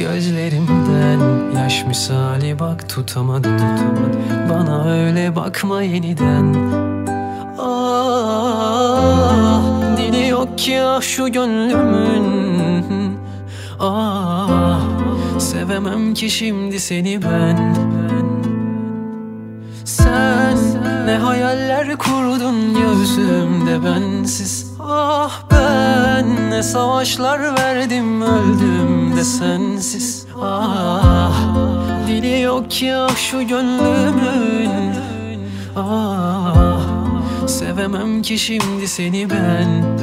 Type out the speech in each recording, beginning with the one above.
gözlerimden. Yaş misali bak tutamadım, tutamadım. Bana öyle bakma yeniden. Ah dili yok ki ah şu gönlümün. Ah sevemem ki şimdi seni ben. Sen ne hayaller kurdun gözümde bensiz. Ah ben savaşlar verdim öldüm de sensiz. Ah dili yok ah şu gönlümün. Ah sevemem ki şimdi seni ben.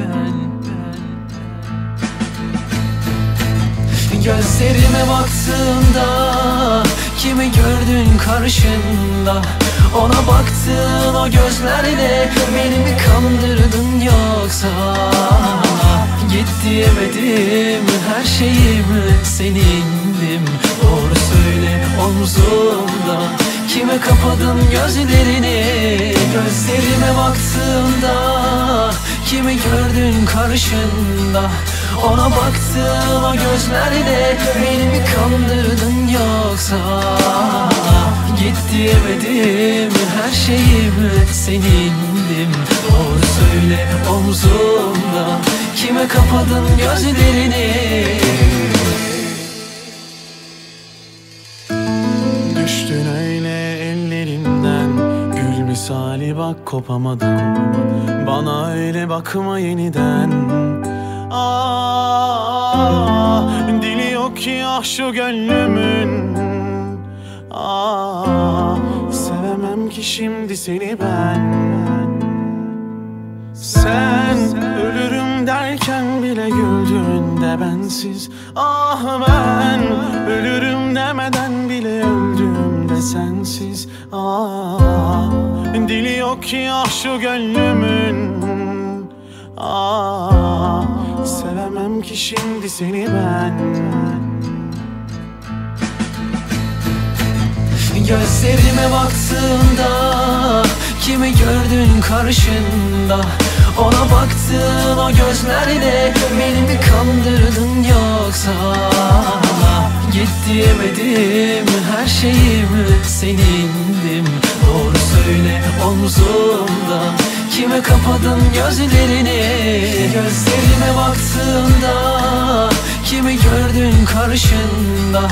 Gözlerime baktığında Kimi gördün karşında? Ona baktığın o gözlerle Beni mi kandırdın yoksa Git diyemedim her şeyimi senindim. Doğru söyle omzumda Kime kapadın gözlerini? Gözlerime baktığında Kimi gördün karşında? Ona baktığın o gözlerle Beni mi kandırdın yoksa? Git diyemedim her şeyimi senindim. Doğru söyle omzumda Kime kapadın gözlerini. Düştün öyle ellerimden Gül misali bak kopamadım Bana öyle bakma yeniden. Ah, dili yok ki ah şu gönlümün. Ah, sevemem ki şimdi seni ben. Sen bile güldün de bensiz. Ah ben ölürüm demeden bile öldüm de sensiz. Ah dili yok ki ah şu gönlümün. Ah sevemem ki şimdi seni ben. Gözlerime baktığında Kimi gördün karşında Ona baktığın o gözlerle Beni mi kandırdın yoksa? Git diyemedim her şeyimi senindim. Doğru söyle omzumda Kime kapadın gözlerini? Gözlerime baktığında Kimi gördün karşında?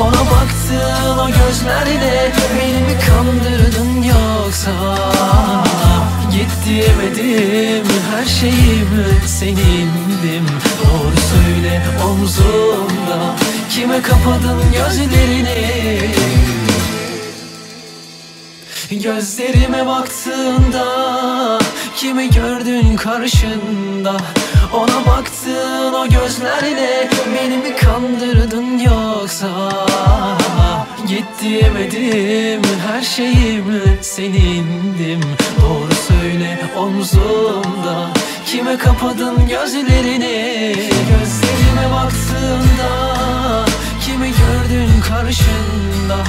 Ona baktığın o gözlerle Beni mi kandırdın yoksa Git diyemedim her şeyimi senindim. Doğru söyle omzumda Kime kapadın gözlerini? Gözlerime baktığında Kimi gördün karşında? Ona baktığın o gözlerle Beni mi kandırdın yoksa? Git diyemedim her şeyimi senindim. Doğru söyle omzumda? Kime kapadın gözlerini? Gözlerime baktığında Kimi gördün karşında